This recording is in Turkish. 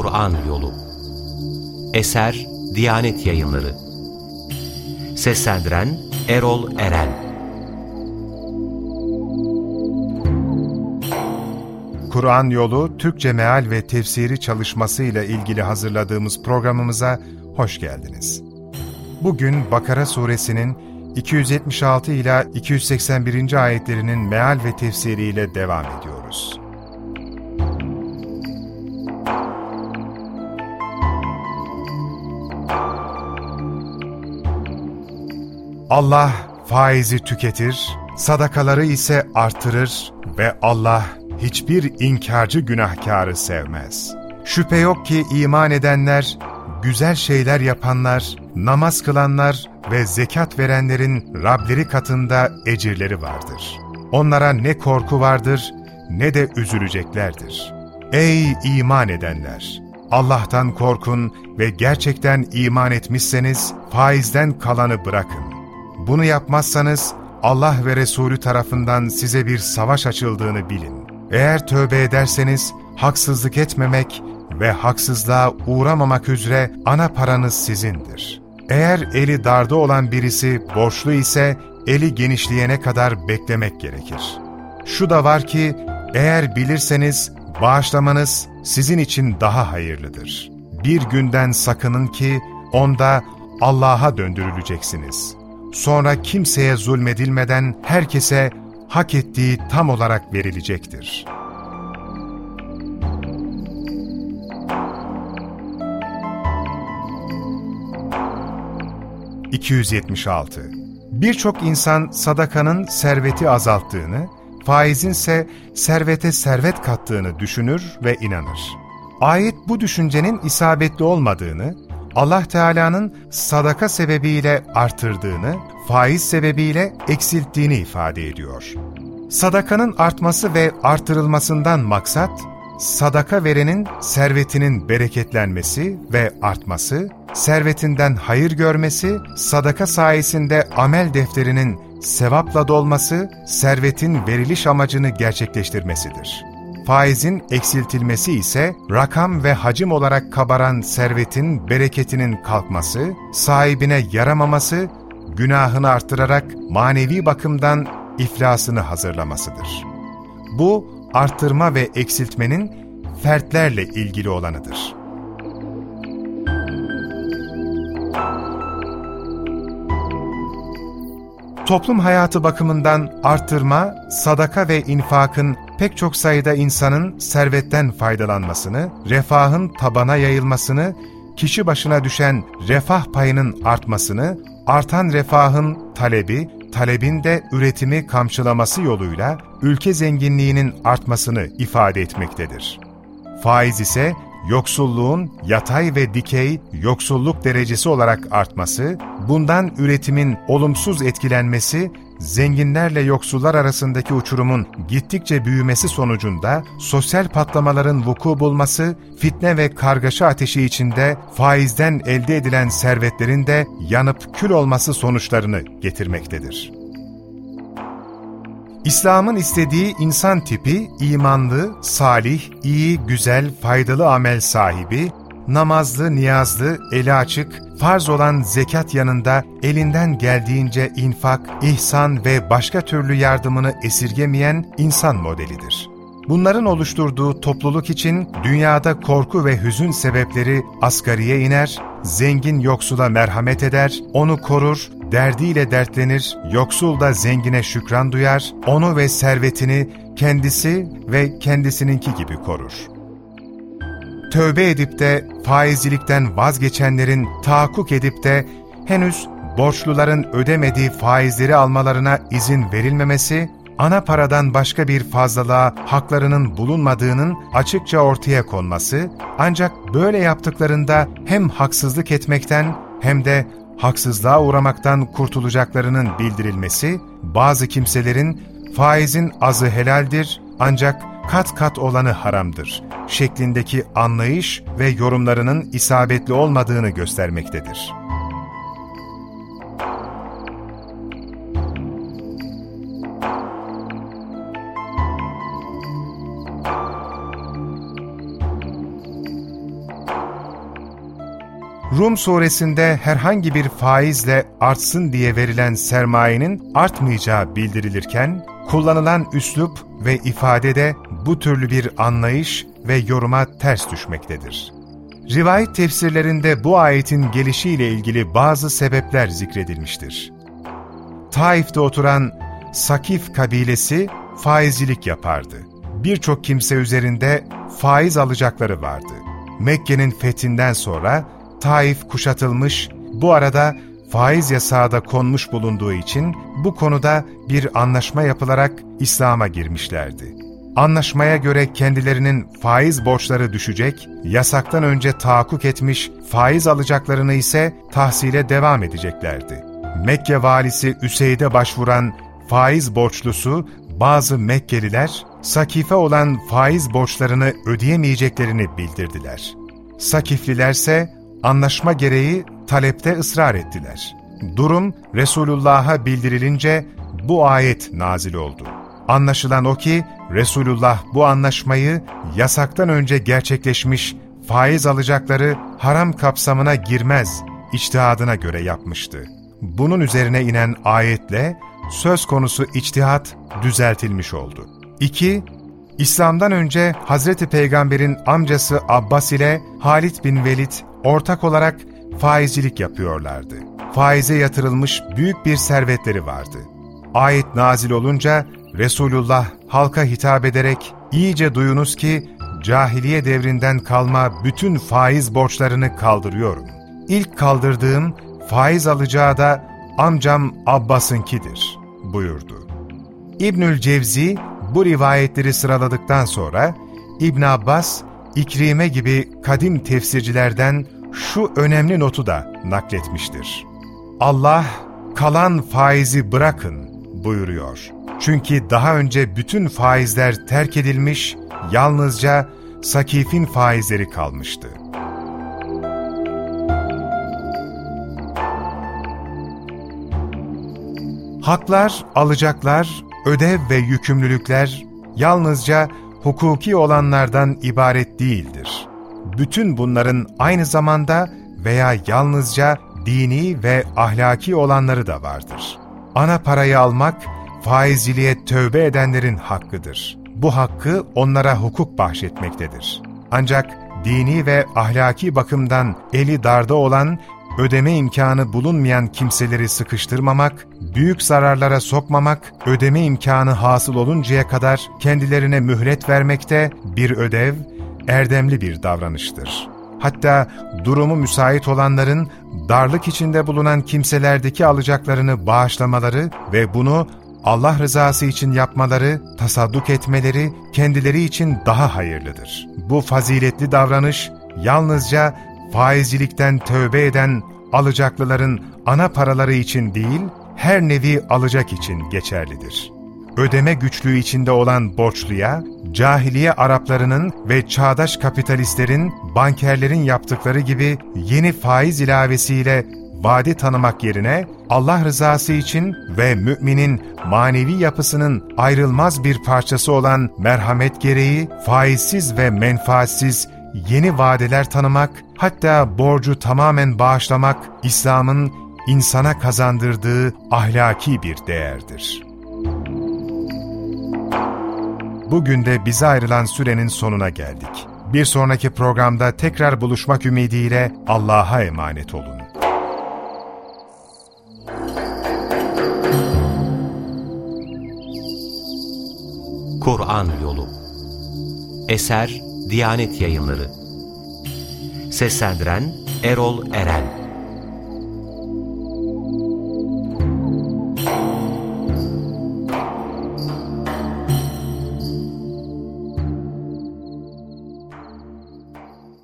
Kur'an Yolu Eser Diyanet Yayınları Seslendiren Erol Eren Kur'an Yolu Türkçe Meal ve Tefsiri çalışması ile ilgili hazırladığımız programımıza hoş geldiniz. Bugün Bakara suresinin 276 ila 281. ayetlerinin meal ve tefsiriyle devam ediyoruz. Allah faizi tüketir, sadakaları ise artırır ve Allah hiçbir inkarcı günahkarı sevmez. Şüphe yok ki iman edenler, güzel şeyler yapanlar, namaz kılanlar ve zekat verenlerin Rableri katında ecirleri vardır. Onlara ne korku vardır ne de üzüleceklerdir. Ey iman edenler! Allah'tan korkun ve gerçekten iman etmişseniz faizden kalanı bırakın. Bunu yapmazsanız Allah ve Resulü tarafından size bir savaş açıldığını bilin. Eğer tövbe ederseniz haksızlık etmemek ve haksızlığa uğramamak üzere ana paranız sizindir. Eğer eli darda olan birisi borçlu ise eli genişleyene kadar beklemek gerekir. Şu da var ki eğer bilirseniz bağışlamanız sizin için daha hayırlıdır. Bir günden sakının ki onda Allah'a döndürüleceksiniz. Sonra kimseye zulmedilmeden herkese hak ettiği tam olarak verilecektir. ...276. Birçok insan sadakanın serveti azalttığını, faizinse servete servet kattığını düşünür ve inanır. Ayet bu düşüncenin isabetli olmadığını, Allah Teala'nın sadaka sebebiyle artırdığını, faiz sebebiyle eksilttiğini ifade ediyor. Sadakanın artması ve artırılmasından maksat, sadaka verenin servetinin bereketlenmesi ve artması, servetinden hayır görmesi, sadaka sayesinde amel defterinin sevapla dolması, servetin veriliş amacını gerçekleştirmesidir. Faizin eksiltilmesi ise rakam ve hacim olarak kabaran servetin bereketinin kalkması, sahibine yaramaması, günahını artırarak manevi bakımdan iflasını hazırlamasıdır. Bu, artırma ve eksiltmenin fertlerle ilgili olanıdır. Toplum hayatı bakımından artırma, sadaka ve infakın pek çok sayıda insanın servetten faydalanmasını, refahın tabana yayılmasını, kişi başına düşen refah payının artmasını, artan refahın talebi, talebin de üretimi kamçılaması yoluyla ülke zenginliğinin artmasını ifade etmektedir. Faiz ise yoksulluğun yatay ve dikey yoksulluk derecesi olarak artması, bundan üretimin olumsuz etkilenmesi, zenginlerle yoksullar arasındaki uçurumun gittikçe büyümesi sonucunda sosyal patlamaların vuku bulması, fitne ve kargaşa ateşi içinde faizden elde edilen servetlerin de yanıp kül olması sonuçlarını getirmektedir. İslam'ın istediği insan tipi imanlı, salih, iyi, güzel, faydalı amel sahibi, namazlı, niyazlı, eli açık, farz olan zekat yanında elinden geldiğince infak, ihsan ve başka türlü yardımını esirgemeyen insan modelidir. Bunların oluşturduğu topluluk için dünyada korku ve hüzün sebepleri asgariye iner, zengin yoksula merhamet eder, onu korur, derdiyle dertlenir, yoksul da zengine şükran duyar, onu ve servetini kendisi ve kendisininki gibi korur. Tövbe edip de faizcilikten vazgeçenlerin tahakkuk edip de henüz borçluların ödemediği faizleri almalarına izin verilmemesi, ana paradan başka bir fazlalığa haklarının bulunmadığının açıkça ortaya konması, ancak böyle yaptıklarında hem haksızlık etmekten hem de haksızlığa uğramaktan kurtulacaklarının bildirilmesi, bazı kimselerin faizin azı helaldir ancak kat kat olanı haramdır şeklindeki anlayış ve yorumlarının isabetli olmadığını göstermektedir. Rum suresinde herhangi bir faizle artsın diye verilen sermayenin artmayacağı bildirilirken, kullanılan üslup ve ifadede bu türlü bir anlayış ve yoruma ters düşmektedir. Rivayet tefsirlerinde bu ayetin gelişiyle ilgili bazı sebepler zikredilmiştir. Taif'te oturan Sakif kabilesi faizcilik yapardı. Birçok kimse üzerinde faiz alacakları vardı. Mekke'nin fethinden sonra Taif kuşatılmış, bu arada faiz yasağı da konmuş bulunduğu için bu konuda bir anlaşma yapılarak İslam'a girmişlerdi. Anlaşmaya göre kendilerinin faiz borçları düşecek, yasaktan önce tahakkuk etmiş faiz alacaklarını ise tahsile devam edeceklerdi. Mekke valisi Üseyd'e başvuran faiz borçlusu bazı Mekkeliler, Sakife olan faiz borçlarını ödeyemeyeceklerini bildirdiler. Sakiflilerse anlaşma gereği talepte ısrar ettiler. Durum Resulullah'a bildirilince bu ayet nazil oldu. Anlaşılan o ki Resulullah bu anlaşmayı yasaktan önce gerçekleşmiş faiz alacakları haram kapsamına girmez içtihadına göre yapmıştı. Bunun üzerine inen ayetle söz konusu içtihat düzeltilmiş oldu. 2. İslam'dan önce Hazreti Peygamber'in amcası Abbas ile Halid bin Velid ortak olarak faizcilik yapıyorlardı. Faize yatırılmış büyük bir servetleri vardı. Ayet nazil olunca Resulullah halka hitap ederek iyice duyunuz ki cahiliye devrinden kalma bütün faiz borçlarını kaldırıyorum. İlk kaldırdığım faiz alacağı da amcam Abbas'ınkidir buyurdu. İbnül Cevzi bu rivayetleri sıraladıktan sonra İbn Abbas, İkrime gibi kadim tefsircilerden şu önemli notu da nakletmiştir. Allah kalan faizi bırakın buyuruyor. Çünkü daha önce bütün faizler terk edilmiş, yalnızca sakifin faizleri kalmıştı. Haklar, alacaklar, ödev ve yükümlülükler yalnızca hukuki olanlardan ibaret değildir. Bütün bunların aynı zamanda veya yalnızca dini ve ahlaki olanları da vardır. Ana parayı almak, faizciliğe tövbe edenlerin hakkıdır. Bu hakkı onlara hukuk bahşetmektedir. Ancak dini ve ahlaki bakımdan eli darda olan ödeme imkanı bulunmayan kimseleri sıkıştırmamak, büyük zararlara sokmamak, ödeme imkanı hasıl oluncaya kadar kendilerine mühlet vermekte bir ödev, erdemli bir davranıştır. Hatta durumu müsait olanların darlık içinde bulunan kimselerdeki alacaklarını bağışlamaları ve bunu Allah rızası için yapmaları, tasadduk etmeleri kendileri için daha hayırlıdır. Bu faziletli davranış yalnızca faizcilikten tövbe eden alacaklıların ana paraları için değil, her nevi alacak için geçerlidir. Ödeme güçlüğü içinde olan borçluya, cahiliye Araplarının ve çağdaş kapitalistlerin, bankerlerin yaptıkları gibi yeni faiz ilavesiyle vade tanımak yerine Allah rızası için ve müminin manevi yapısının ayrılmaz bir parçası olan merhamet gereği faizsiz ve menfaatsiz yeni vadeler tanımak, hatta borcu tamamen bağışlamak İslam'ın insana kazandırdığı ahlaki bir değerdir. Bugün de bize ayrılan sürenin sonuna geldik. Bir sonraki programda tekrar buluşmak ümidiyle Allah'a emanet olun. Kur'an Yolu Eser Diyanet Yayınları Seslendiren Erol Eren